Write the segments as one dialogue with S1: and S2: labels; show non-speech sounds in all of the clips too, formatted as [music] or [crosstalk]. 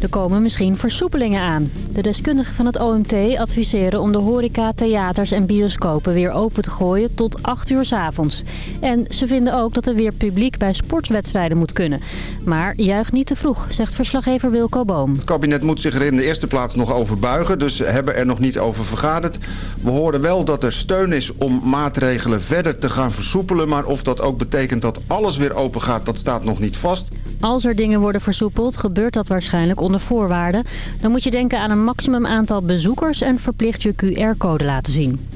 S1: Er komen misschien versoepelingen aan. De deskundigen van het OMT adviseren om de horeca, theaters en bioscopen weer open te gooien tot 8 uur s avonds. En ze vinden ook dat er weer publiek bij sportwedstrijden moet kunnen. Maar juich niet te vroeg, zegt verslaggever Wilco Boom.
S2: Het kabinet moet zich er in de eerste plaats nog over buigen, dus hebben er nog niet over vergaderd. We horen wel dat er steun is om maatregelen verder te gaan versoepelen, maar of dat ook betekent dat alles weer open gaat, dat staat nog niet vast.
S1: Als er dingen worden versoepeld, gebeurt dat waarschijnlijk onder voorwaarden. Dan moet je denken aan een maximum aantal bezoekers en verplicht je QR-code laten zien.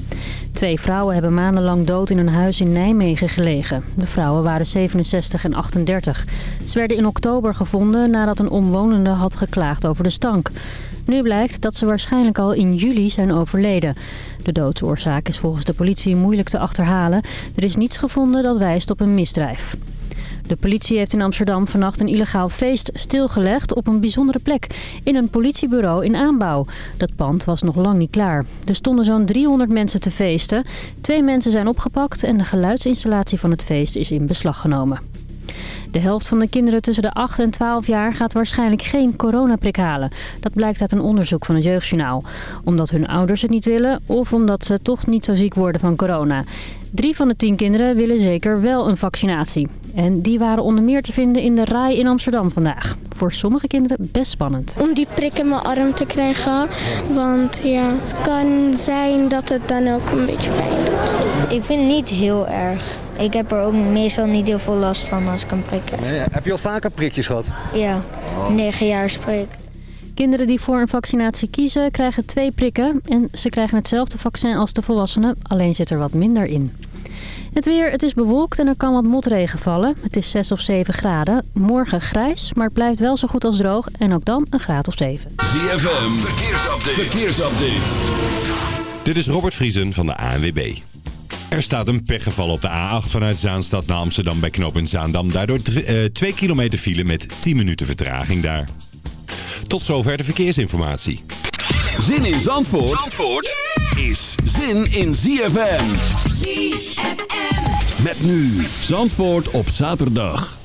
S1: Twee vrouwen hebben maandenlang dood in een huis in Nijmegen gelegen. De vrouwen waren 67 en 38. Ze werden in oktober gevonden nadat een omwonende had geklaagd over de stank. Nu blijkt dat ze waarschijnlijk al in juli zijn overleden. De doodsoorzaak is volgens de politie moeilijk te achterhalen. Er is niets gevonden dat wijst op een misdrijf. De politie heeft in Amsterdam vannacht een illegaal feest stilgelegd op een bijzondere plek. In een politiebureau in aanbouw. Dat pand was nog lang niet klaar. Er stonden zo'n 300 mensen te feesten. Twee mensen zijn opgepakt en de geluidsinstallatie van het feest is in beslag genomen. De helft van de kinderen tussen de 8 en 12 jaar gaat waarschijnlijk geen coronaprik halen. Dat blijkt uit een onderzoek van het Jeugdjournaal. Omdat hun ouders het niet willen of omdat ze toch niet zo ziek worden van corona. Drie van de tien kinderen willen zeker wel een vaccinatie. En die waren onder meer te vinden in de RAI in Amsterdam vandaag. Voor sommige kinderen best spannend.
S3: Om die prik in mijn arm te krijgen. Want ja, het kan zijn dat het dan ook een beetje pijn doet.
S4: Ik vind het niet heel erg. Ik heb er ook meestal niet heel veel last van als ik een prik krijg.
S5: Nee, heb je al vaker prikjes gehad?
S4: Ja, negen jaar prik.
S1: Kinderen die voor een vaccinatie kiezen krijgen twee prikken. En ze krijgen hetzelfde vaccin als de volwassenen, alleen zit er wat minder in. Het weer, het is bewolkt en er kan wat motregen vallen. Het is 6 of 7 graden. Morgen grijs, maar het blijft wel zo goed als droog. En ook dan een graad of 7.
S6: ZFM, verkeersupdate. verkeersupdate.
S7: Dit is Robert Vriesen van de ANWB. Er staat een pechgeval op de A8 vanuit Zaanstad naar Amsterdam bij knooppunt Zaandam. Daardoor 2 kilometer file met 10 minuten vertraging daar. Tot zover de verkeersinformatie.
S6: Zin in Zandvoort, Zandvoort is zin in ZFM.
S8: ZFM.
S6: Met nu Zandvoort op zaterdag.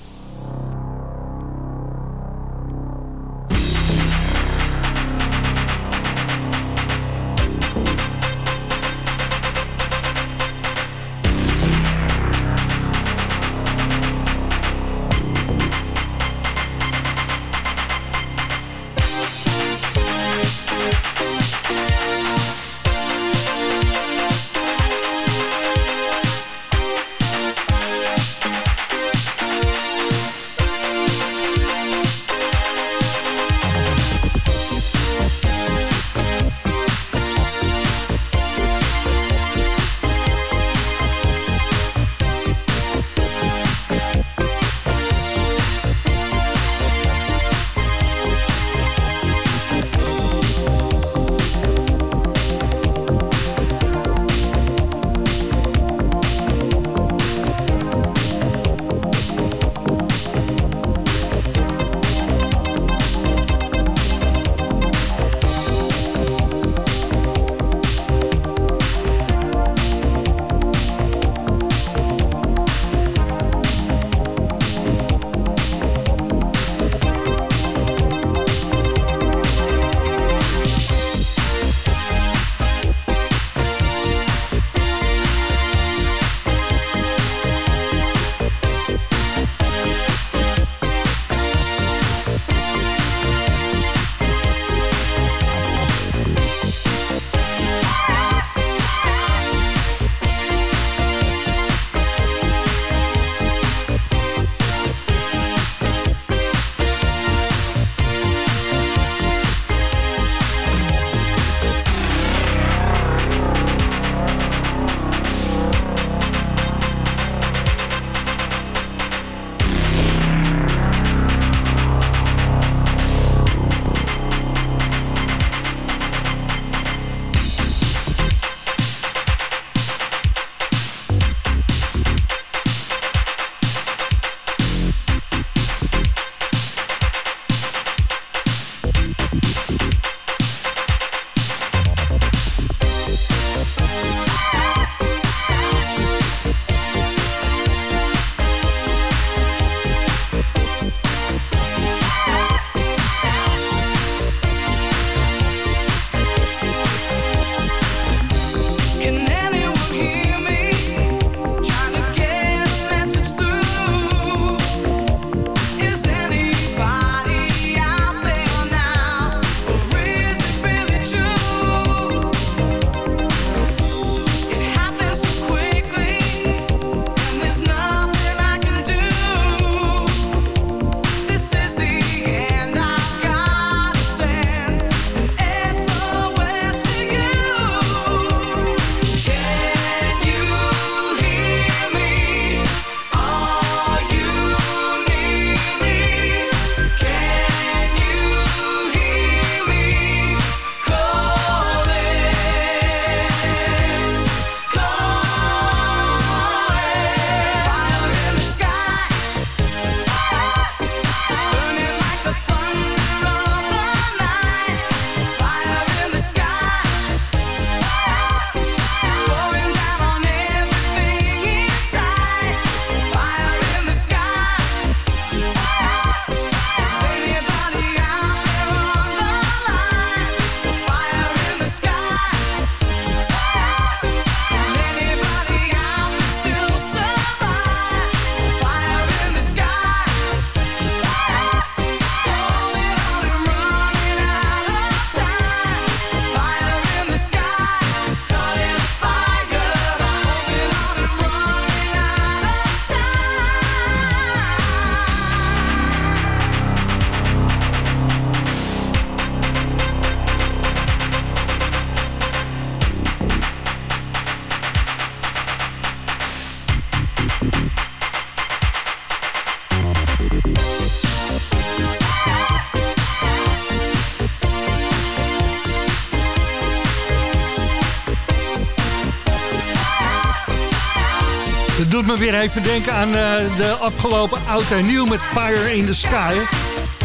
S5: Weer even denken aan de afgelopen oud en nieuw met Fire in the Sky.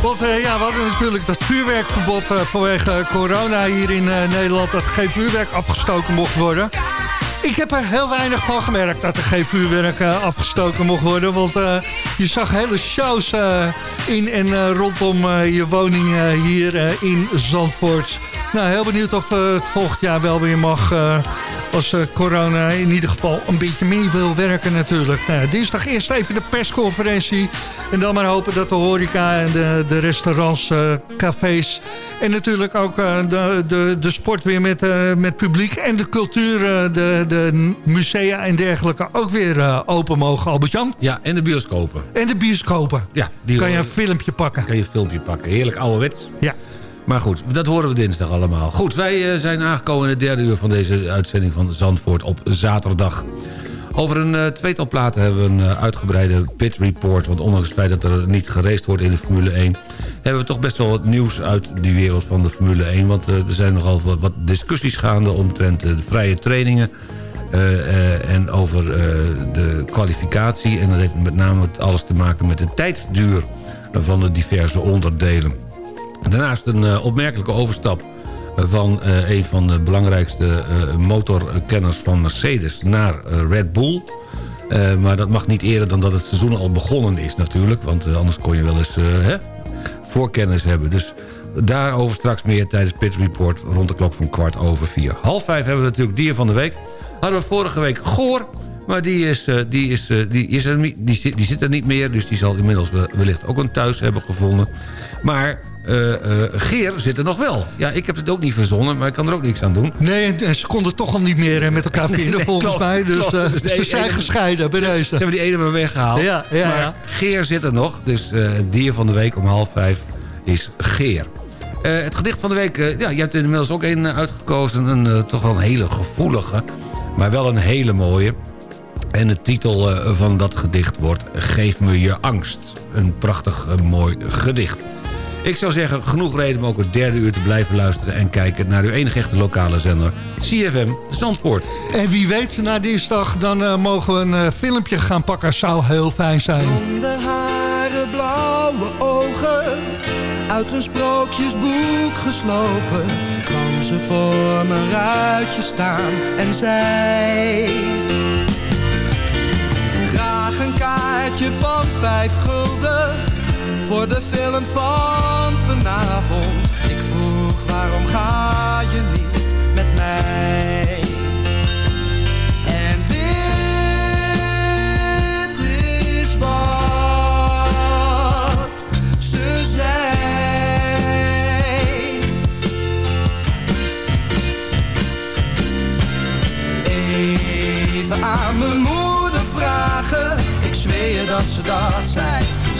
S5: Want ja, we hadden natuurlijk dat vuurwerkverbod vanwege corona hier in Nederland... dat geen vuurwerk afgestoken mocht worden. Ik heb er heel weinig van gemerkt dat er geen vuurwerk afgestoken mocht worden. Want je zag hele shows in en rondom je woning hier in Zandvoort. Nou, heel benieuwd of het volgend jaar wel weer mag als uh, corona in ieder geval een beetje mee wil werken natuurlijk. Nou, dinsdag eerst even de persconferentie. En dan maar hopen dat de horeca en de, de restaurants, uh, cafés... en natuurlijk ook uh, de, de, de sport weer met, met publiek... en de cultuur, de, de musea en dergelijke ook weer open mogen, Albert-Jan.
S8: Ja, en de bioscopen.
S5: En de bioscopen.
S8: Ja.
S5: Die kan je een filmpje pakken.
S8: Kan je een filmpje pakken. Heerlijk ouderwets.
S5: Ja.
S8: Maar goed, dat horen we dinsdag allemaal. Goed, wij eh, zijn aangekomen in het derde uur van deze uitzending van Zandvoort op zaterdag. Over een uh, tweetal platen hebben we een uh, uitgebreide pit report. Want ondanks het feit dat er niet gereced wordt in de Formule 1... hebben we toch best wel wat nieuws uit die wereld van de Formule 1. Want er zijn nogal wat, wat discussies gaande omtrent de vrije trainingen... en over de kwalificatie. En dat heeft met name alles te maken met de tijdsduur van de diverse onderdelen. Daarnaast een uh, opmerkelijke overstap van uh, een van de belangrijkste uh, motorkenners van Mercedes naar Red Bull. maar dat mag niet eerder dan dat het seizoen al begonnen is natuurlijk. Want anders kon je wel eens hè, voorkennis hebben. Dus daarover straks meer tijdens Pit Report rond de klok van kwart over vier. Half vijf hebben we natuurlijk dier van de week. Hadden we vorige week Goor. Maar die, is, die, is, die, is er die, zit, die zit er niet meer. Dus die zal inmiddels wellicht ook een thuis hebben gevonden. Maar uh, uh, Geer zit er nog wel. Ja, ik heb het ook niet verzonnen, maar ik kan er ook niks aan doen.
S5: Nee, en ze konden toch al niet meer met elkaar [laughs] vinden, nee, volgens klopt, mij. Dus, klopt, uh, dus ze zijn ene, gescheiden bij deze. Ze
S8: hebben die ene maar weggehaald.
S5: Ja, ja,
S8: maar
S5: ja.
S8: Geer zit er nog, dus het dier van de week om half vijf is Geer. het gedicht van de week, ja, je hebt er inmiddels ook een uitgekozen. Een, toch wel een hele gevoelige, maar wel een hele mooie. En de titel van dat gedicht wordt Geef me je angst. Een prachtig mooi gedicht. Ik zou zeggen, genoeg reden om ook het derde uur te blijven luisteren... en kijken naar uw enige echte lokale zender, CFM Zandvoort.
S5: En wie weet, na dinsdag, dan uh, mogen we een uh, filmpje gaan pakken. Zou heel fijn zijn.
S9: Blonde haren, blauwe ogen... uit een sprookjesboek geslopen... kwam ze voor mijn ruitje staan en zei... Graag een kaartje van vijf gulden voor de film van vanavond. Ik vroeg waarom ga je niet met mij? En dit is wat ze zei. Even aan mijn moeder vragen, ik zweer dat ze dat zei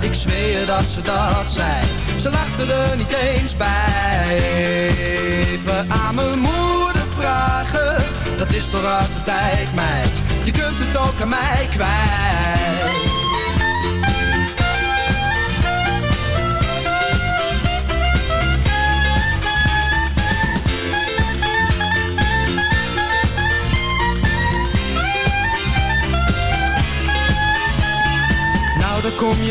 S9: ik zweer dat ze dat zei. Ze lachten er niet eens bij. Even aan mijn moeder vragen. Dat is toch de tijd, meid. Je kunt het ook aan mij kwijt.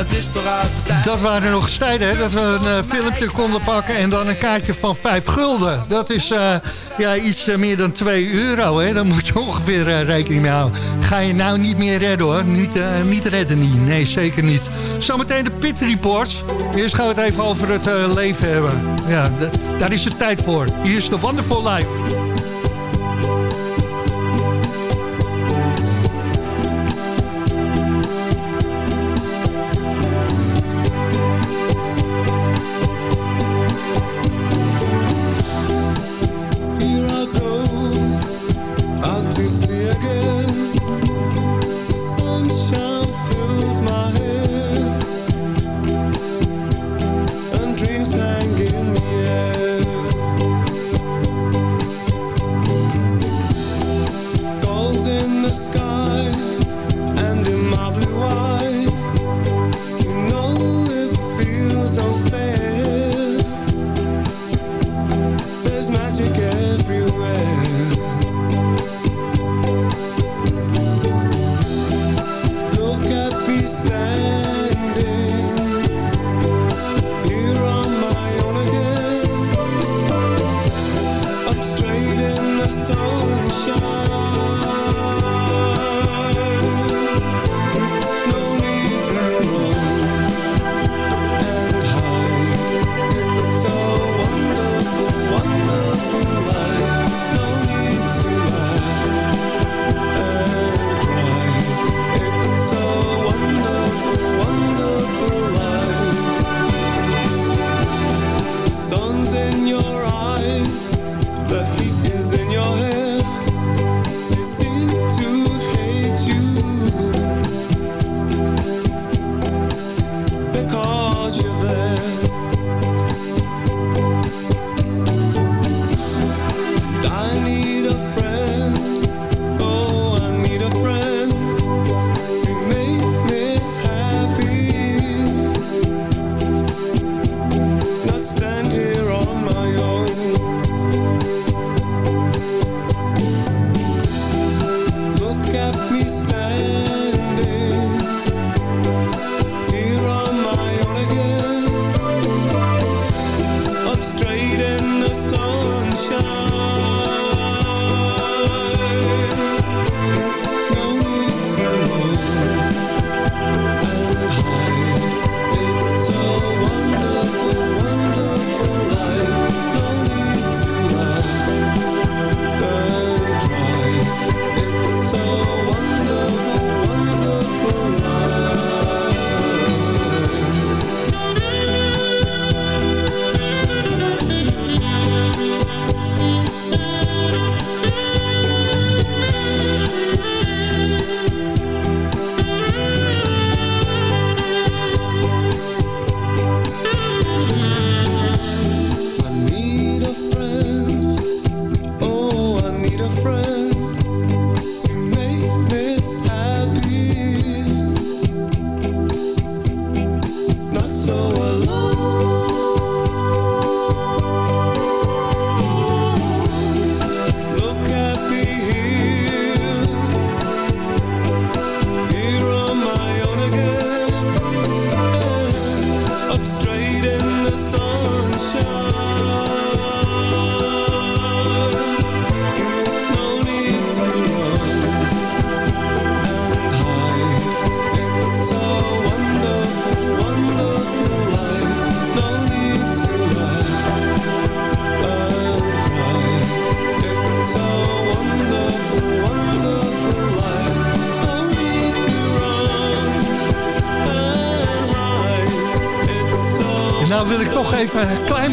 S9: Dat is toch uit de tijd.
S10: Dat waren nog tijden, hè? Dat we een uh, filmpje konden pakken en dan een kaartje van 5 gulden. Dat is uh, ja, iets uh, meer dan 2 euro, hè? Daar moet je ongeveer rekening mee houden. Ga je nou niet meer redden, hoor. Niet, niet redden, niet. Nee, zeker niet. Zometeen de Pit Reports. Eerst gaan we het even over het leven hebben. Ja, daar is het tijd voor. Hier is de Wonderful Life. Good.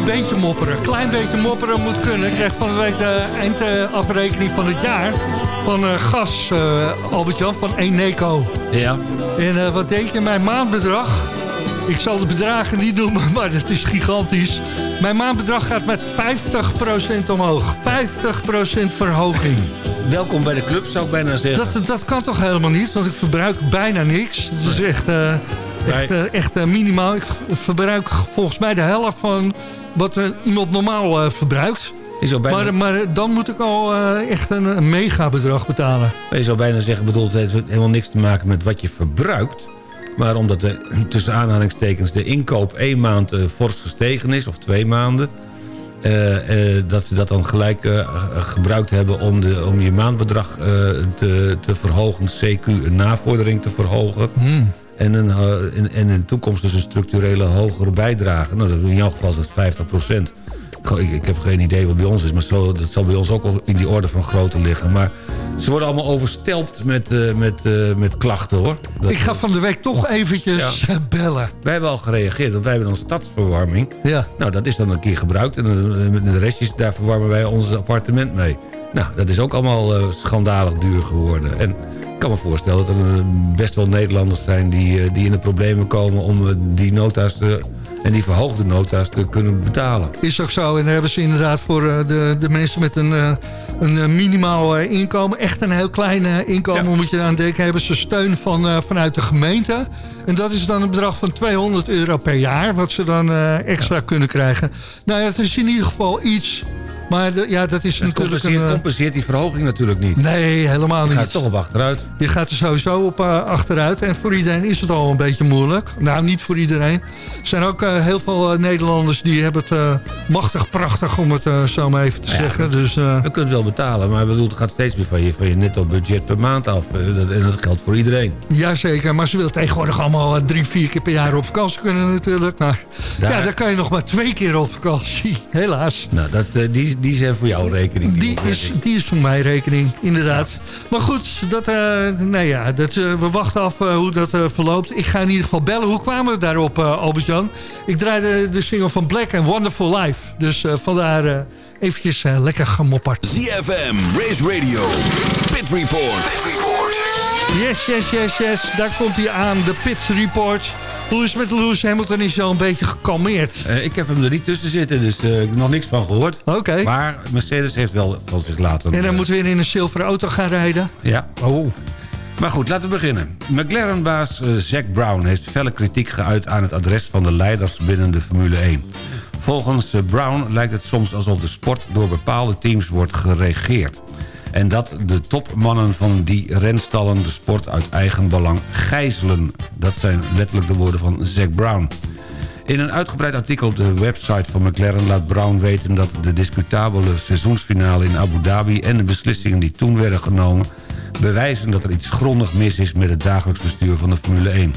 S10: Beetje mopperen. Klein beetje mopperen moet kunnen. Ik krijg van de week de eindafrekening van het jaar van uh, gas, uh, Albert-Jan, van Eneco.
S8: Ja.
S10: En uh, wat denk je, mijn maandbedrag... Ik zal de bedragen niet noemen, [laughs] maar dat is gigantisch. Mijn maandbedrag gaat met 50% omhoog. 50% verhoging.
S8: welkom bij de club, zou ik bijna zeggen.
S5: Dat, dat kan toch helemaal niet, want ik verbruik bijna niks. Het is echt, echt, uh, echt minimaal. Ik verbruik volgens mij de helft van wat iemand normaal verbruikt. Bijna... Maar, maar, dan moet ik al echt een, een mega bedrag betalen.
S8: Je zou bijna zeggen, bedoel, het heeft helemaal niks te maken met wat je verbruikt. Maar omdat de, [clears throat] tussen aanhalingstekens de inkoop één maand uh, fors gestegen is, of twee maanden... Uh, dat ze dat dan gelijk gebruikt hebben om, de, om je maandbedrag te, te verhogen... CQ een navordering te verhogen... Hmm. En, een, en, en in de toekomst dus een structurele hogere bijdrage. Nou, dat in jouw geval is dat 50 procent. Ik, ik, heb geen idee wat bij ons is, maar zo, dat zal bij ons ook in die orde van grootte liggen. Maar ze worden allemaal overstelpt met, uh, met, uh, met klachten, hoor.
S5: Dat, ik ga van de week toch eventjes ja. bellen.
S8: Wij hebben al gereageerd, want wij hebben dan stadsverwarming.
S5: Ja.
S8: Nou, dat is dan een keer gebruikt. En met de restjes, daar verwarmen wij ons appartement mee. Nou, dat is ook allemaal uh, schandalig duur geworden. En ik kan me voorstellen dat er best wel Nederlanders zijn... die, die in de problemen komen om die nota's te en die verhoogde nota's te kunnen betalen.
S5: Is ook zo. En dan hebben ze inderdaad voor eh, de, de mensen met een, eh, een eh, minimaal inkomen... echt een heel klein inkomen, moet je aan denken... hebben ze steun van, vanuit de gemeente. En dat is dan een bedrag van 200 euro per jaar... wat ze dan extra kunnen krijgen. Nou ja, het is in ieder geval iets maar ja, dat is natuurlijk
S8: compenseert,
S5: een...
S8: compenseert die verhoging natuurlijk niet.
S5: Nee, helemaal niet.
S8: Je gaat toch op achteruit.
S5: Je gaat er sowieso op uh, achteruit. En voor iedereen is het al een beetje moeilijk. Nou, niet voor iedereen. Er zijn ook uh, heel veel uh, Nederlanders die hebben het machtig prachtig... om het zo maar even te ja, zeggen. Dus,
S8: je kunt het wel betalen, maar bedoel, het gaat steeds weer van je, van je netto budget per maand af. en dat geldt voor iedereen.
S5: Jazeker, maar ze willen tegenwoordig allemaal drie, vier keer per jaar op vakantie kunnen natuurlijk. Maar Daar... ja, dan kan je nog maar twee keer op vakantie. [laughs] Helaas.
S8: Nou, dat, die, die zijn voor jouw rekening.
S5: Die, is, die is voor mijn rekening, inderdaad. Maar goed, dat, uh, nou ja, dat, uh, we wachten af uh, hoe dat verloopt. Ik ga in ieder geval bellen. Hoe kwamen we daarop, Albert-Jan? Ik draaide de single van Black and Wonderful Life. Dus vandaar eventjes lekker gemopperd.
S6: ZFM, Race Radio, Pit Report. Pit Report.
S5: Yes, yes, yes, yes. Daar komt hij aan, de Pit Report... Hoe is het met Lewis Hamilton? Is al een beetje gekalmeerd?
S8: Uh, ik heb hem er niet tussen zitten, dus uh, ik heb nog niks van gehoord.
S5: Oké.
S8: Maar Mercedes heeft wel van zich laten...
S5: En dan moeten we weer in een zilveren auto gaan rijden?
S8: Ja.
S5: Oh.
S8: Maar goed, laten we beginnen. McLaren-baas Zack Brown heeft felle kritiek geuit... aan het adres van de leiders binnen de Formule 1. Volgens Brown lijkt het soms alsof de sport door bepaalde teams wordt geregeerd en dat de topmannen van die renstallen de sport uit eigen belang gijzelen. Dat zijn letterlijk de woorden van Zack Brown. In een uitgebreid artikel op de website van McLaren laat Brown weten... dat de discutabele seizoensfinale in Abu Dhabi... en de beslissingen die toen werden genomen... bewijzen dat er iets grondig mis is met het dagelijks bestuur van de Formule 1.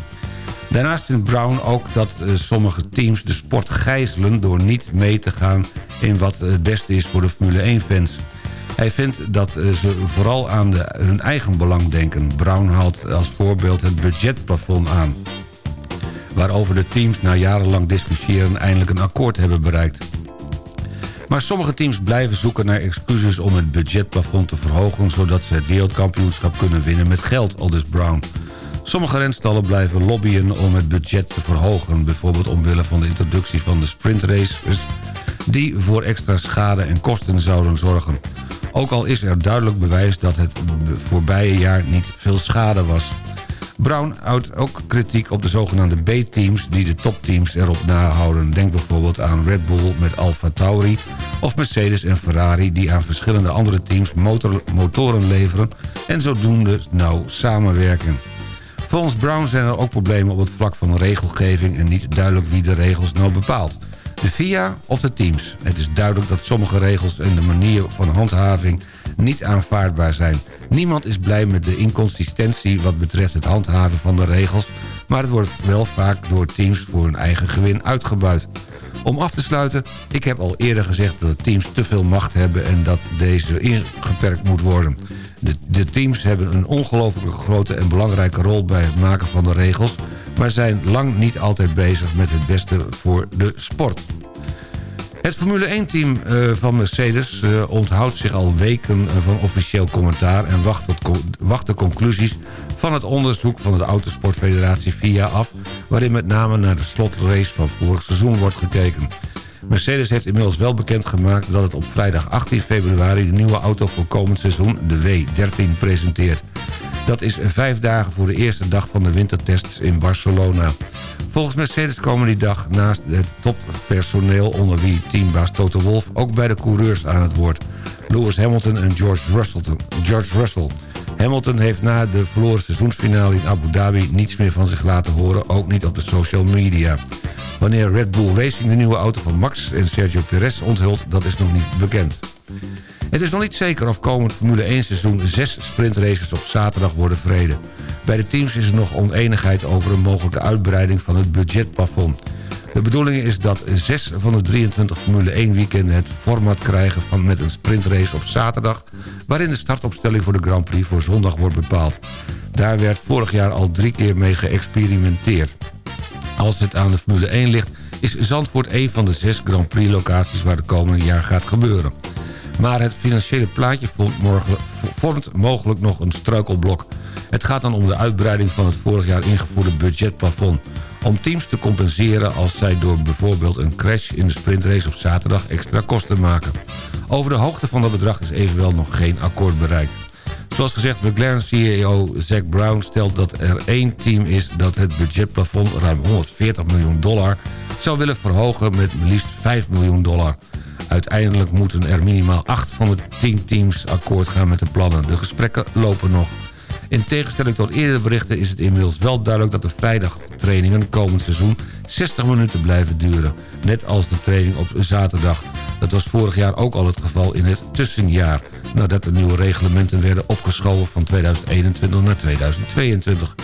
S8: Daarnaast vindt Brown ook dat uh, sommige teams de sport gijzelen... door niet mee te gaan in wat het beste is voor de Formule 1-fans. Hij vindt dat eh, ze vooral aan de, hun eigen belang denken. Brown haalt als voorbeeld het budgetplafond aan waarover de teams na jarenlang discussiëren eindelijk een akkoord hebben bereikt. Maar sommige teams blijven zoeken naar excuses om het budgetplafond te verhogen... zodat ze het wereldkampioenschap kunnen winnen met geld, aldus Brown. Sommige renstallen blijven lobbyen om het budget te verhogen... bijvoorbeeld omwille van de introductie van de sprintraces... die voor extra schade en kosten zouden zorgen. Ook al is er duidelijk bewijs dat het voorbije jaar niet veel schade was. Brown houdt ook kritiek op de zogenaamde B-teams... die de topteams erop nahouden. Denk bijvoorbeeld aan Red Bull met Alfa Tauri... of Mercedes en Ferrari die aan verschillende andere teams motor, motoren leveren... en zodoende nauw samenwerken. Volgens Brown zijn er ook problemen op het vlak van regelgeving... en niet duidelijk wie de regels nou bepaalt de FIA of de teams. Het is duidelijk dat sommige regels en de manier van handhaving niet aanvaardbaar zijn. Niemand is blij met de inconsistentie wat betreft het handhaven van de regels... maar het wordt wel vaak door teams voor hun eigen gewin uitgebuit. Om af te sluiten, ik heb al eerder gezegd dat de teams te veel macht hebben... en dat deze ingeperkt moet worden. De, de teams hebben een ongelooflijk grote en belangrijke rol bij het maken van de regels maar zijn lang niet altijd bezig met het beste voor de sport. Het Formule 1-team eh, van Mercedes uh, onthoudt zich al weken eh, van officieel commentaar... en wacht, wacht de conclusies van het onderzoek van de Autosportfederatie FIA af... waarin met name naar de slotrace van vorig seizoen wordt gekeken. Mercedes heeft inmiddels wel bekendgemaakt dat het op vrijdag 18 februari... de nieuwe auto voor komend seizoen, de W13, presenteert. Dat is vijf dagen voor de eerste dag van de wintertests in Barcelona. Volgens Mercedes komen die dag naast het toppersoneel... onder wie teambaas Toto Wolff ook bij de coureurs aan het woord. Lewis Hamilton en George Russell. George Russell. Hamilton heeft na de verloren seizoensfinale in Abu Dhabi... niets meer van zich laten horen, ook niet op de social media. Wanneer Red Bull Racing de nieuwe auto van Max en Sergio Perez onthult... dat is nog niet bekend. Het is nog niet zeker of komend Formule 1 seizoen zes sprintraces op zaterdag worden verreden. Bij de teams is er nog oneenigheid over een mogelijke uitbreiding van het budgetplafond. De bedoeling is dat zes van de 23 Formule 1 weekenden het format krijgen van met een sprintrace op zaterdag... waarin de startopstelling voor de Grand Prix voor zondag wordt bepaald. Daar werd vorig jaar al drie keer mee geëxperimenteerd. Als het aan de Formule 1 ligt is Zandvoort een van de zes Grand Prix locaties waar de komende jaar gaat gebeuren. Maar het financiële plaatje vormt mogelijk nog een struikelblok. Het gaat dan om de uitbreiding van het vorig jaar ingevoerde budgetplafond. Om teams te compenseren als zij door bijvoorbeeld een crash in de sprintrace op zaterdag extra kosten maken. Over de hoogte van dat bedrag is evenwel nog geen akkoord bereikt. Zoals gezegd, McLaren-CEO Zack Brown stelt dat er één team is... dat het budgetplafond ruim 140 miljoen dollar zou willen verhogen met liefst 5 miljoen dollar. Uiteindelijk moeten er minimaal 8 van de 10 teams akkoord gaan met de plannen. De gesprekken lopen nog. In tegenstelling tot eerdere berichten is het inmiddels wel duidelijk... dat de vrijdagtrainingen komend seizoen 60 minuten blijven duren. Net als de training op zaterdag. Dat was vorig jaar ook al het geval in het tussenjaar... nadat de nieuwe reglementen werden opgeschoven van 2021 naar 2022.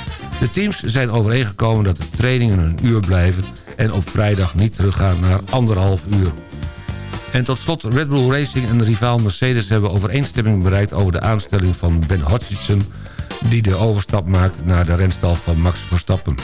S8: De teams zijn overeengekomen dat de trainingen een uur blijven... en op vrijdag niet teruggaan naar anderhalf uur. En tot slot, Red Bull Racing en de rivaal Mercedes hebben overeenstemming bereikt over de aanstelling van Ben Hodgson die de overstap maakt naar de renstal van Max Verstappen.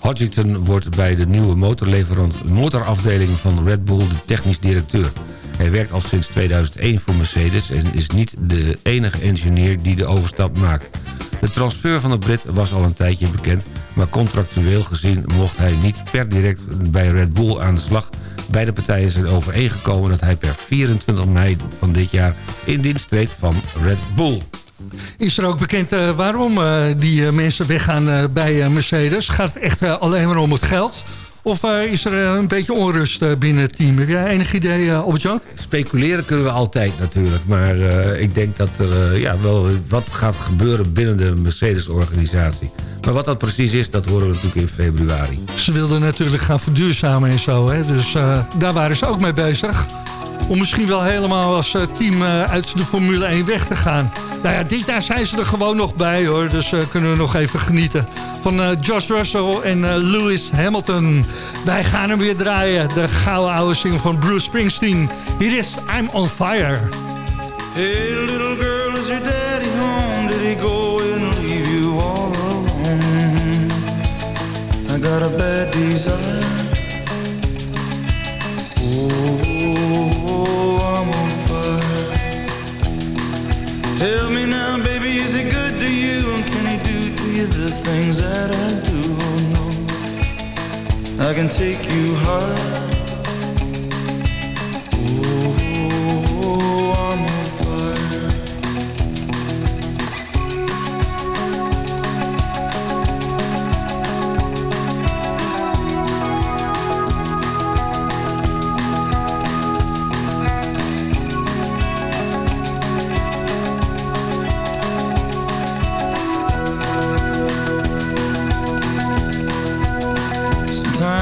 S8: Hodgson wordt bij de nieuwe motorleverant motorafdeling van Red Bull de technisch directeur. Hij werkt al sinds 2001 voor Mercedes en is niet de enige engineer die de overstap maakt. De transfer van de Brit was al een tijdje bekend... maar contractueel gezien mocht hij niet per direct bij Red Bull aan de slag... Beide partijen zijn overeengekomen dat hij per 24 mei van dit jaar in dienst treedt van Red Bull.
S5: Is er ook bekend uh, waarom uh, die uh, mensen weggaan bij Mercedes? Gaat het echt alleen maar om het geld? Of is er een beetje onrust binnen het team? Heb jij enig idee, uh, op Jan?
S8: Speculeren kunnen we altijd natuurlijk. Maar ik denk dat er ja, wel wat gaat gebeuren binnen de Mercedes-organisatie. Maar wat dat precies is, dat horen we natuurlijk in februari.
S5: Ze wilden natuurlijk gaan verduurzamen en zo. Hè? Dus daar waren ze ook mee bezig om misschien wel helemaal als team uit de Formule 1 weg te gaan. Nou ja, dit jaar zijn ze er gewoon nog bij hoor. Dus uh, kunnen we nog even genieten van Josh Russell en Lewis Hamilton. Wij gaan hem weer draaien. De gouden oude single van Bruce Springsteen. Hier is I'm on Fire.
S11: Hey little girl, is your daddy home? Did he go and leave you all alone? I got a bad desire. Tell me now, baby, is he good to you? And can he do to you the things that I do? Oh, no, I can take you high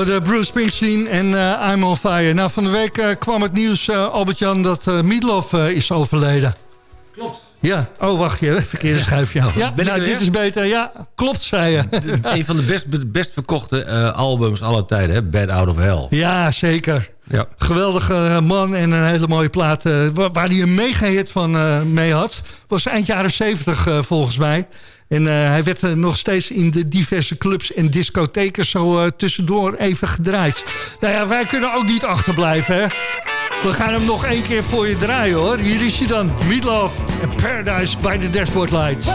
S5: Yo, de Bruce Springsteen en uh, I'm on Fire. Nou, van de week uh, kwam het nieuws, uh, Albert-Jan, dat uh, is overleden.
S8: Klopt.
S5: Ja, oh wacht, je verkeerde ja. schuifje. Ja, nou, dit is beter. Ja, klopt, zei je.
S8: Een van de best, best verkochte albums aller tijden, hè? Bad Out of Hell.
S5: Ja, zeker.
S8: Ja.
S5: Geweldige man en een hele mooie plaat. waar, waar hij een mega-hit van mee had. Was eind jaren 70 volgens mij. En uh, hij werd uh, nog steeds in de diverse clubs en discotheken zo uh, tussendoor even gedraaid. Nou ja, wij kunnen ook niet achterblijven, hè. We gaan hem nog één keer voor je draaien, hoor. Hier is hij dan, Meatloaf en Paradise by the Dashboard Lights.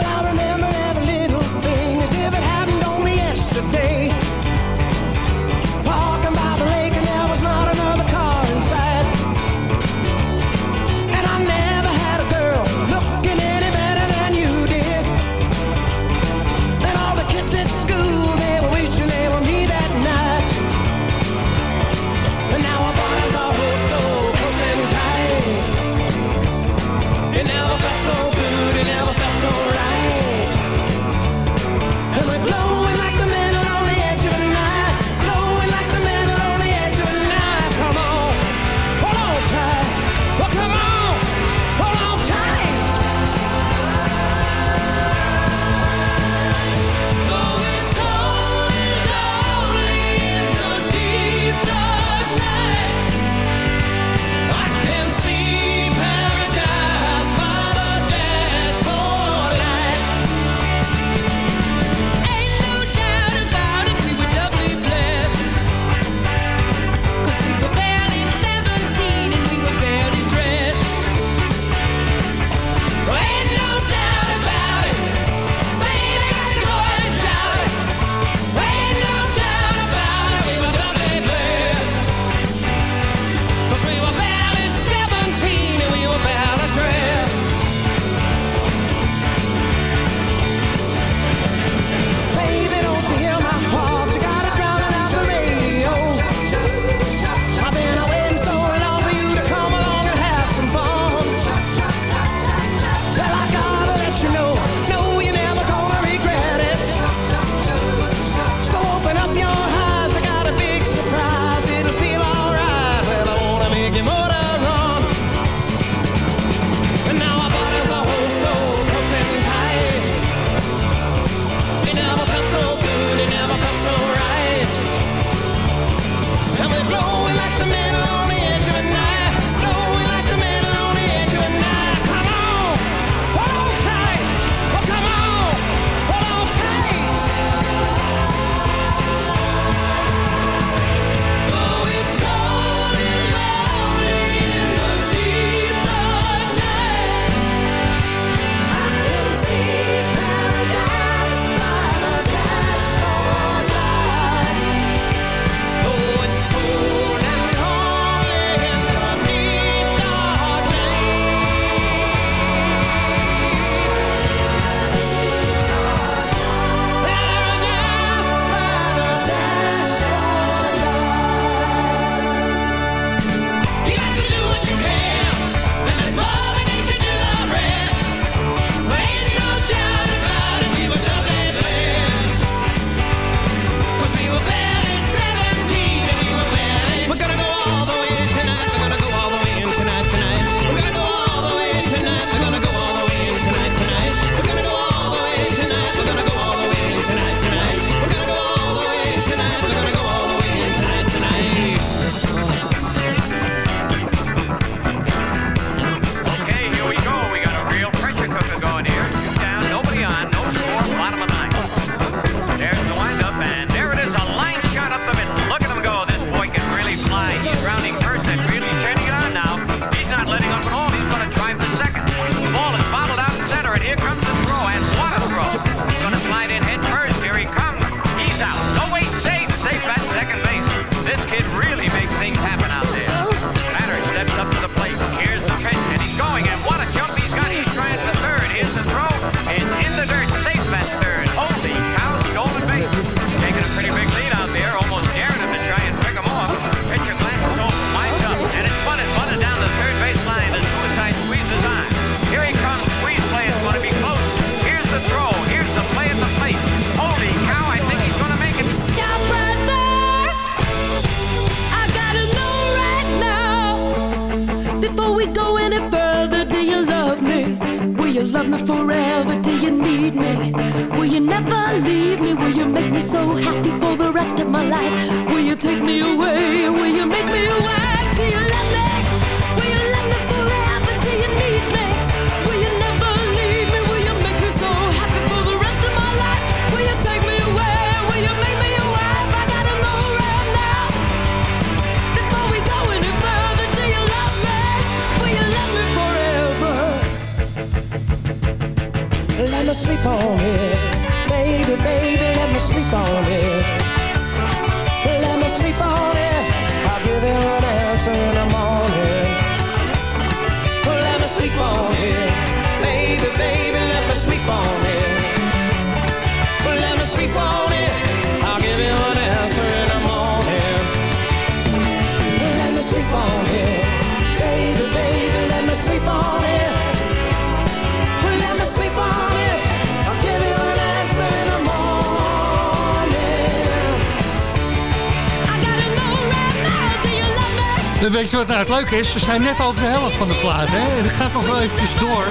S5: We zijn net over de helft van de plaat. Hè? En het gaat nog wel eventjes door.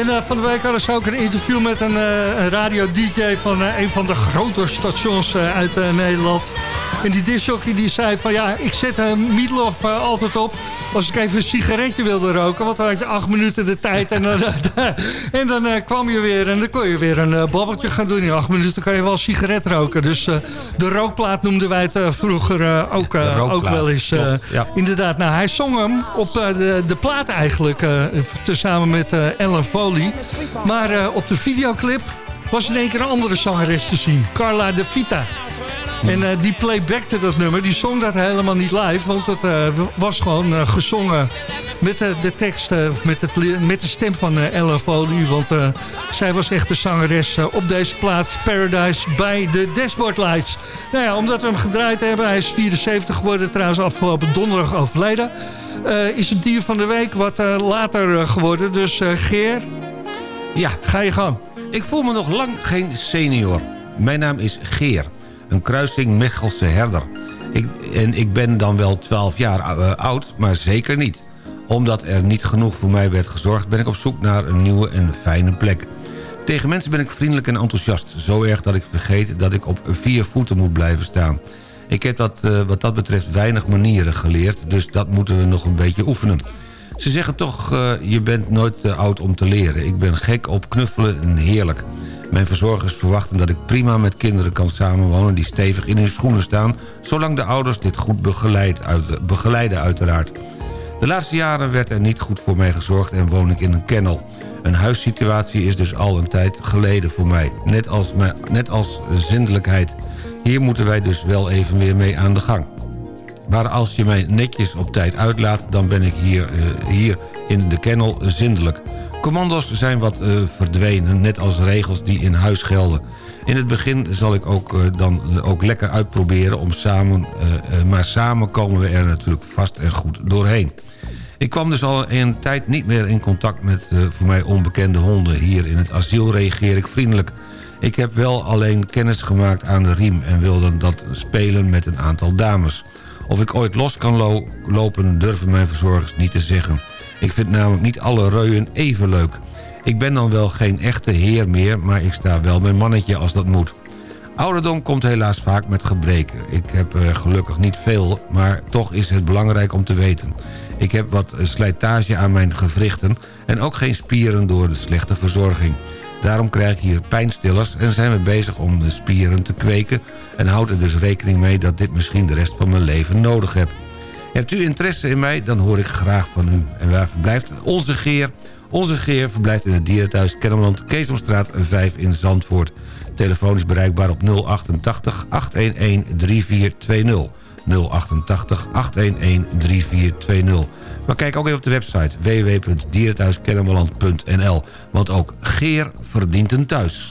S5: En eh, van de week hadden ze ook een interview met een, eh, radio-dj... van eh, een van de grote stations uit Nederland. En die disjockey die zei van... ja, ik zet een Meatloaf eh, altijd op... als ik even een sigaretje wilde roken. Want dan had je acht minuten de tijd. En dan, [laughs] en dan eh, kwam je weer en dan kon je weer een eh, babbeltje gaan doen. In acht minuten kan je wel een sigaret roken. Dus eh, de rookplaat noemden wij het eh, vroeger eh, ook, eh, ook wel eens. eh,
S8: ja.
S5: Inderdaad, nou, hij zong hem op eh, de, de plaat eigenlijk, eh, tezamen met eh, Ellen Foley. Maar eh, op de videoclip was in één keer een andere zangeres te zien, Carla De Vita. En eh, die playbackte dat nummer, die zong dat helemaal niet live, want het eh, was gewoon eh, gezongen met de, de tekst, met, het, met de stem van Ellen Foley. Want zij was echt de zangeres op deze plaat Paradise bij de Dashboard Lights. Nou ja, omdat we hem gedraaid hebben, hij is 74 geworden, trouwens afgelopen donderdag overleden. is het dier van de week wat later geworden. Dus Geer,
S8: Ja,
S5: ga je gang.
S8: ik voel me nog lang geen senior. Mijn naam is Geer, een kruising Mechelse herder. Ik, en ik ben dan wel 12 jaar eh, oud, maar zeker niet. Omdat er niet genoeg voor mij werd gezorgd... ben ik op zoek naar een nieuwe en fijne plek. Tegen mensen ben ik vriendelijk en enthousiast. Zo erg dat ik vergeet dat ik op vier voeten moet blijven staan. Ik heb dat, eh, wat dat betreft weinig manieren geleerd... dus dat moeten we nog een beetje oefenen. Ze zeggen toch, eh, je bent nooit te oud om te leren. Ik ben gek op knuffelen en heerlijk. Mijn verzorgers verwachten dat ik prima met kinderen kan samenwonen... die stevig in hun schoenen staan... zolang de ouders dit goed begeleid uit, begeleiden uiteraard. De laatste jaren werd er niet goed voor mij gezorgd en woon ik in een kennel. Een huissituatie is dus al een tijd geleden voor mij. Net als, net als zindelijkheid. Hier moeten wij dus wel even weer mee aan de gang. Maar als je mij netjes op tijd uitlaat... dan ben ik hier, eh, hier in de kennel zindelijk. Commando's zijn wat eh, verdwenen, net als regels die in huis gelden. In het begin zal ik ook, eh, dan ook lekker uitproberen om samen... eh, eh, maar samen komen we er natuurlijk vast en goed doorheen. Ik kwam dus al een tijd niet meer in contact met eh, voor mij onbekende honden. Hier in het asiel reageer ik vriendelijk. Ik heb wel alleen kennis gemaakt aan de riem... en wilde dat spelen met een aantal dames. Of ik ooit los kan lo- lopen durven mijn verzorgers niet te zeggen. Ik vind namelijk niet alle reuien even leuk. Ik ben dan wel geen echte heer meer... maar ik sta wel mijn mannetje als dat moet. Ouderdom komt helaas vaak met gebreken. Ik heb er gelukkig niet veel, maar toch is het belangrijk om te weten. Ik heb wat slijtage aan mijn gewrichten... en ook geen spieren door de slechte verzorging. Daarom krijg ik hier pijnstillers en zijn we bezig om de spieren te kweken... en houd er dus rekening mee dat dit misschien de rest van mijn leven nodig heb. Hebt u interesse in mij, dan hoor ik graag van u. En waar verblijft onze Geer? Onze Geer verblijft in het dierenthuis Kennemerland... Keesomstraat 5 in Zandvoort. Telefoon is bereikbaar op 088 811 3420. 088 811 3420. Maar kijk ook even op de website www.dierenthuiskennemerland.nl. Want ook Geer verdient een thuis.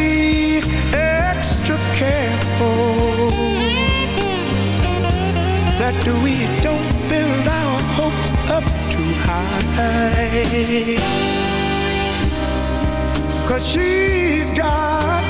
S12: Be extra careful that we don't build our hopes up too high. Cause she's got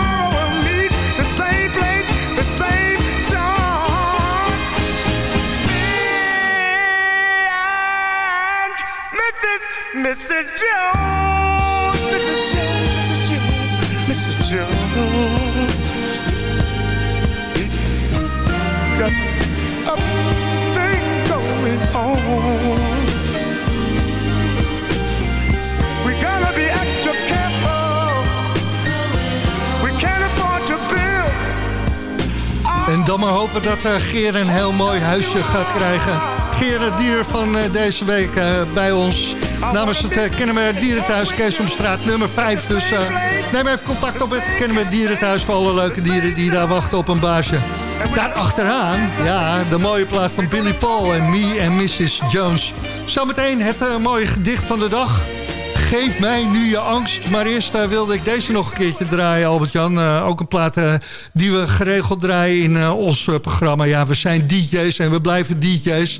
S12: Mrs. Jones, Mrs. Jones, Mrs. Jones, Mrs. Jones. Got a thing going on. We gotta be extra careful. We can't afford to build.
S5: En dan maar hopen dat uh, Geer een heel mooi huisje gaat krijgen. Geer, het dier van uh, deze week uh, bij ons. Namens het uh, Kennemer Dierenthuis, Keesomstraat nummer 5. Dus neem even contact op met het Kennemer Dierenthuis... voor alle leuke dieren die daar wachten op een baasje. Daar achteraan, ja, de mooie plaat van Billy Paul en Me en Mrs. Jones. Zometeen het mooie gedicht van de dag... Geef mij nu je angst. Maar eerst wilde ik deze nog een keertje draaien, Albert-Jan. Ook een plaat die we geregeld draaien in ons programma. Ja, we zijn DJ's en we blijven DJ's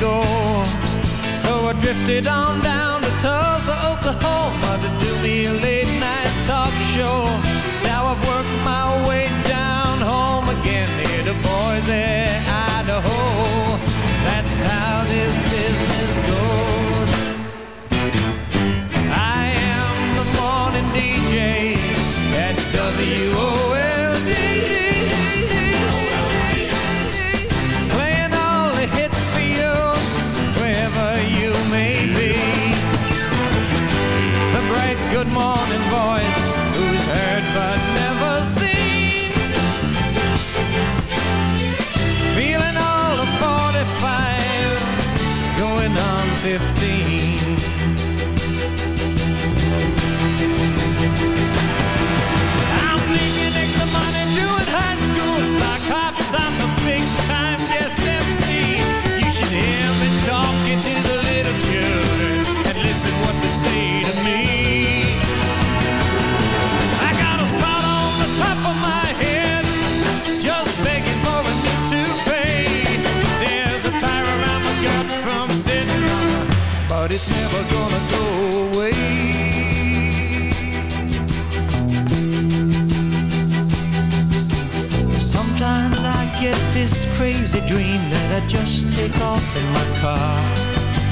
S13: let me go. So I drifted on down to Tulsa, Oklahoma to do me a late night talk show. Now I've worked my way down home again near to Boise, Idaho. Crazy dream that I just take off in my car.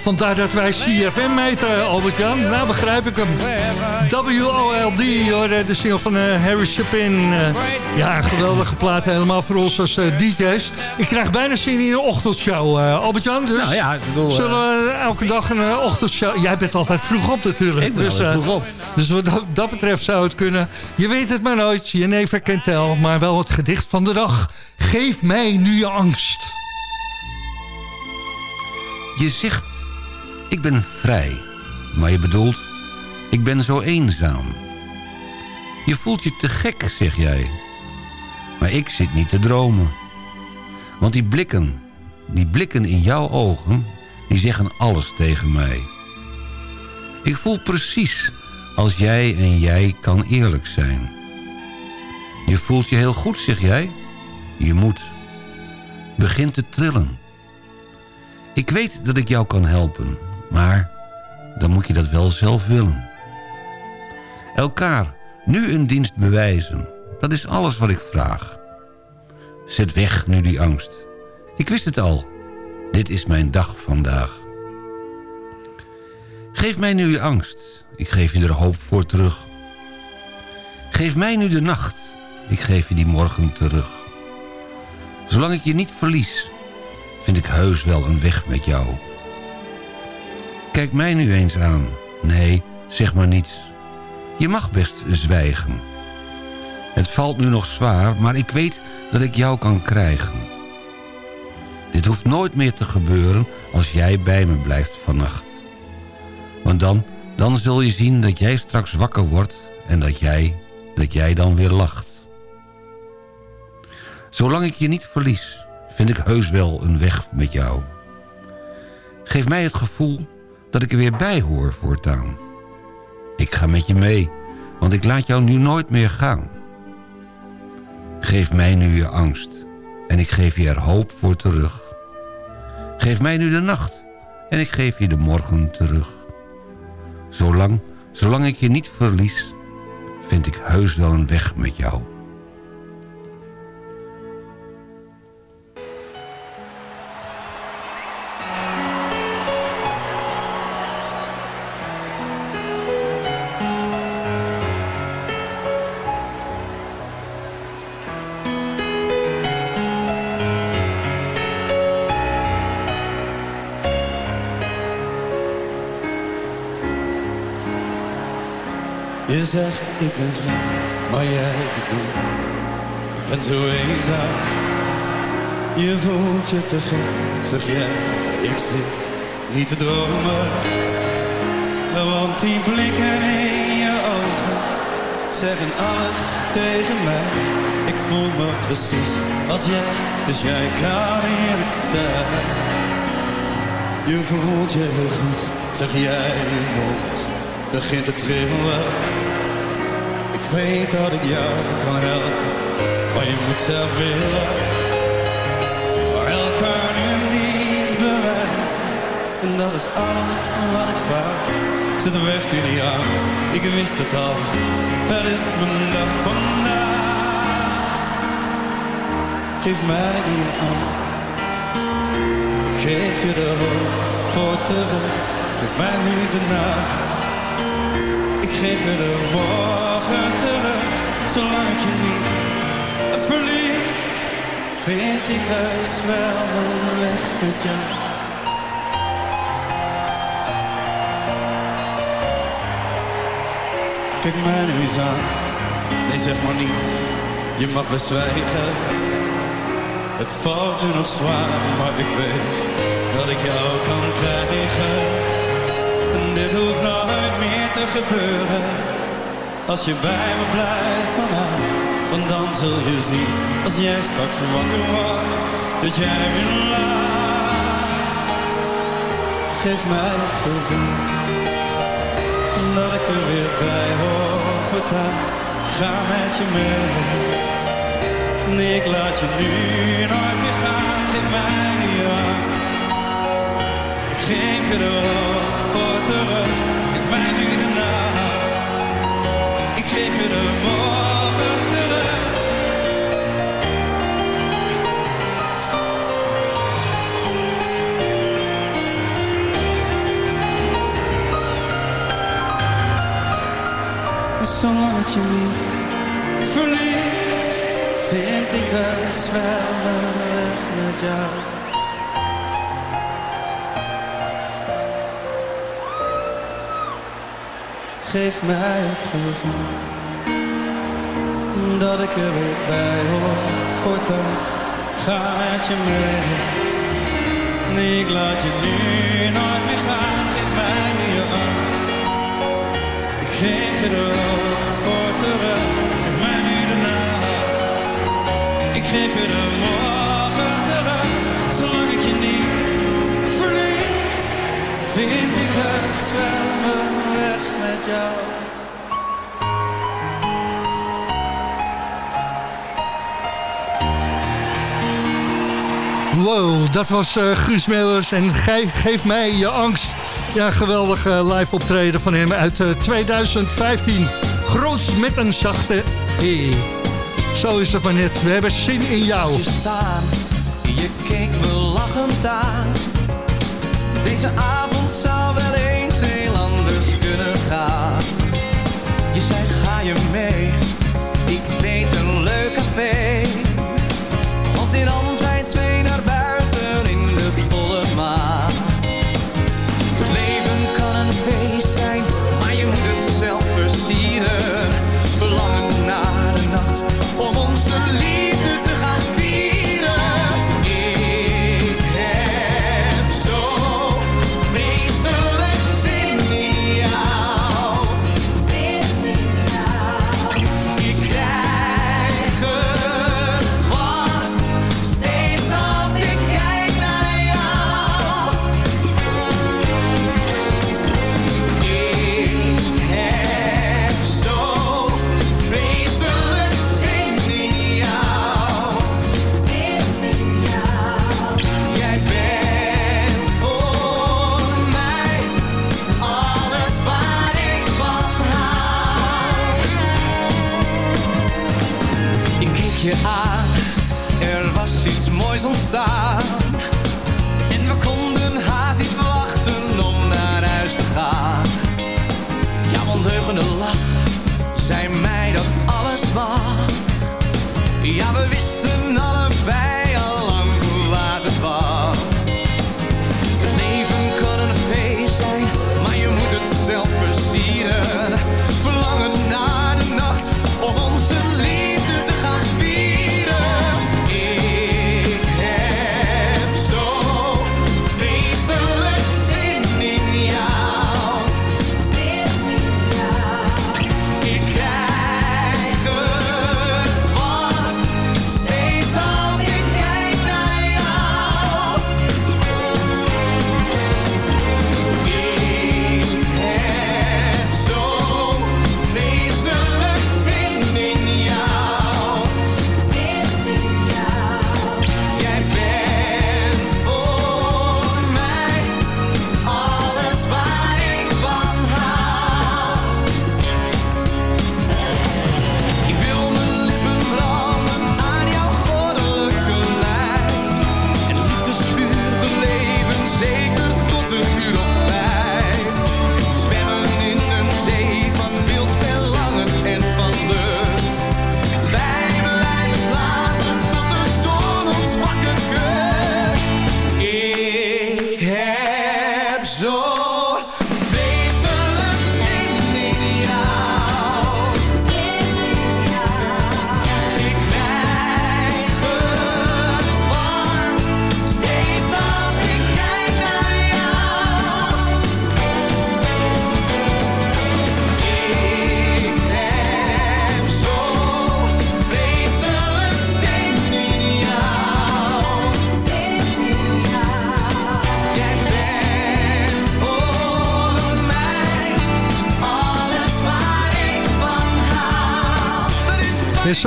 S5: Vandaar dat wij CFM meten, Albert-Jan. Nou begrijp ik hem. WOLD, hoor, de single van eh, Harry Chapin. Eh, ja, een geweldige plaat helemaal voor ons als eh, DJ's. Ik krijg bijna zin in een ochtendshow, Albert-Jan. Dus
S8: Nou ja, ik bedoel,
S5: zullen we elke dag een ochtendshow... Jij bent altijd vroeg op natuurlijk.
S8: Ik ben
S5: dus,
S8: vroeg op.
S5: Dus wat dat, dat betreft zou het kunnen. Je weet het maar nooit, je neef herkent tel. Maar wel het gedicht van de dag. Geef mij nu je angst.
S8: Je zegt, ik ben vrij. Maar je bedoelt, ik ben zo eenzaam. Je voelt je te gek, zeg jij. Maar ik zit niet te dromen. Want die blikken, die blikken in jouw ogen... die zeggen alles tegen mij. Ik voel precies als jij en jij kan eerlijk zijn. Je voelt je heel goed, zeg jij. Je moet. Begin te trillen. Ik weet dat ik jou kan helpen, maar dan moet je dat wel zelf willen. Elkaar nu een dienst bewijzen, dat is alles wat ik vraag. Zet weg nu die angst. Ik wist het al, dit is mijn dag vandaag. Geef mij nu je angst, ik geef je er hoop voor terug. Geef mij nu de nacht, ik geef je die morgen terug. Zolang ik je niet verlies, vind ik heus wel een weg met jou. Kijk mij nu eens aan. Nee, zeg maar niets. Je mag best zwijgen. Het valt nu nog zwaar, maar ik weet dat ik jou kan krijgen. Dit hoeft nooit meer te gebeuren als jij bij me blijft vannacht. Want dan, Dan zul je zien dat jij straks wakker wordt en dat jij, dat jij dan weer lacht. Zolang ik je niet verlies, vind ik heus wel een weg met jou. Geef mij het gevoel dat ik er weer bij hoor voortaan. Ik ga met je mee, want ik laat jou nu nooit meer gaan. Geef mij nu je angst en ik geef je er hoop voor terug. Geef mij nu de nacht en ik geef je de morgen terug. Zolang, zolang ik je niet verlies, vind ik heus wel een weg met jou.
S14: Zegt ik ben vrij, maar jij bedoelt Ik ben zo eenzaam. Je voelt je te gek, zeg jij Ik zit niet te dromen. Want die blikken in je ogen Zeggen alles tegen mij. Ik voel me precies als jij Dus jij kan eerlijk zijn. Je voelt je heel goed, zeg jij je mond begint te trillen. Ik weet dat ik jou kan helpen, maar je moet zelf willen. Maar elkaar een dienst bewijzen, en dat is alles wat ik vraag. Zet weg nu die angst, ik wist het al, het is mijn dag vandaag. Geef mij die angst, ik geef je de hoop voor terug. Geef mij nu de nacht ik geef je de terug, zolang ik je niet verlies. Vind ik heus wel een weg met jou. Kijk mij nu eens aan, nee zeg maar niets, je mag bezwijgen. Het valt nu nog zwaar, maar ik weet dat ik jou kan krijgen. En dit hoeft nooit meer te gebeuren Als je bij me blijft vanavond Want dan zul je zien Als jij straks wakker wordt Dat jij weer laat. Geef mij het gevoel Dat ik er weer bij hoor. Voortaan Ga met je mee. Ik laat je nu nooit meer gaan. Geef mij die angst. Ik geef je de hoop voor terug je niet verlies Vind ik heus wel een weg met jou. Geef mij het gevoel Dat ik er weer bij hoor. Voortaan ga met je mee. Ik laat je nu nooit meer gaan. Geef mij je Ik geef je hoop voor terug. Geef mij nu de nacht. Ik geef je de morgen terug. Zolang ik je niet verlies Vind ik heus wel mijn weg met jou.
S5: Wow, dat was uh, Guus en ge Geef mij je angst. Ja, geweldig uh, live optreden van hem uit uh, 2015. Groots met een zachte E. Zo is het maar net. We hebben zin in jou.
S9: Je staan, je keek me lachend aan. Deze avond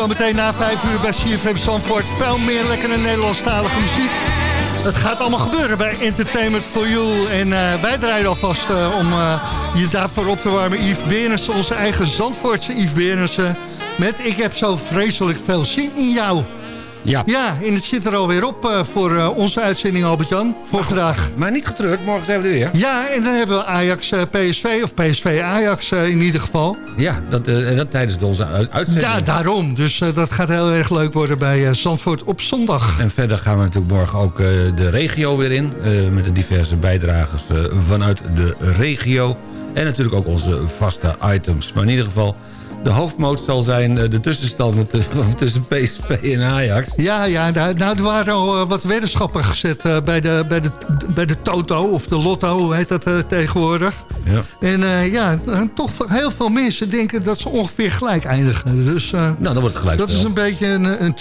S5: zometeen na vijf uur bij CFM Zandvoort veel meer lekkere Nederlandstalige muziek. Het gaat allemaal gebeuren bij Entertainment for You. En eh, wij draaien alvast eh, om eh, je daarvoor op te warmen. Yves Berens, onze eigen Zandvoortse Yves Berens. met Ik heb zo vreselijk veel zin in jou.
S8: Ja.
S5: Ja, en het zit er alweer op eh, voor eh, onze uitzending, Albert-Jan, voor vandaag.
S8: Maar niet getreurd, morgen zijn we er weer.
S5: Ja, en dan hebben we Ajax eh, PSV, of PSV Ajax eh, in ieder geval.
S8: Ja, dat, en dat tijdens onze uit- uitzending.
S5: Ja, daarom. Dus dat gaat heel erg leuk worden bij Zandvoort op zondag.
S8: En verder gaan we natuurlijk morgen ook de regio weer in. met de diverse bijdragers vanuit de regio. En natuurlijk ook onze vaste items. Maar in ieder geval, de hoofdmoot zal zijn eh, de tussenstanden [laughs] tussen, PSV en Ajax.
S5: Ja, ja nou, nou, er waren al eh, wat weddenschappen gezet eh, bij, de, bij, de, bij de Toto, of de Lotto, heet dat tegenwoordig.
S8: Ja.
S5: En ja, toch heel veel mensen denken dat ze ongeveer gelijk eindigen. Dus
S8: Nou, dan wordt het gelijk
S5: dat is een beetje een, een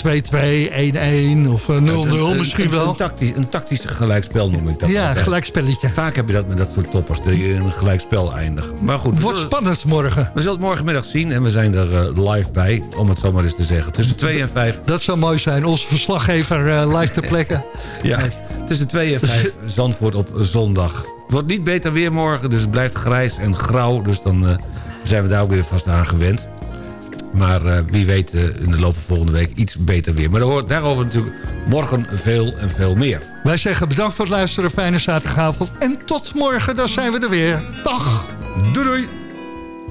S5: 2-2, 1-1 of eh, 0-0 misschien wel.
S8: Een tactisch, een tactisch gelijkspel noem ik dat.
S5: Ja,
S8: altijd.
S5: gelijkspelletje.
S8: Vaak heb je dat met dat soort toppers, die in een gelijkspel eindigen. Maar goed,
S5: Wordt
S8: zullen-
S5: spannend morgen.
S8: we zullen het morgenmiddag zien en we zijn er eh, live bij, om het zo maar eens te zeggen. Tussen 2 en 5
S5: Dat zou mooi zijn, onze verslaggever eh, live ter plekke. [laughs]
S8: Ja, tussen 2 en 5 [laughs] Zandvoort op zondag. Het wordt niet beter weer morgen, dus het blijft grijs en grauw. Dus dan eh, zijn we daar ook weer vast aan gewend. Maar wie weet in de loop van volgende week iets beter weer. Maar daar daarover natuurlijk morgen veel en veel meer.
S5: Wij zeggen bedankt voor het luisteren, fijne zaterdagavond. En tot morgen, dan zijn we er weer. Dag!
S8: Doei doei!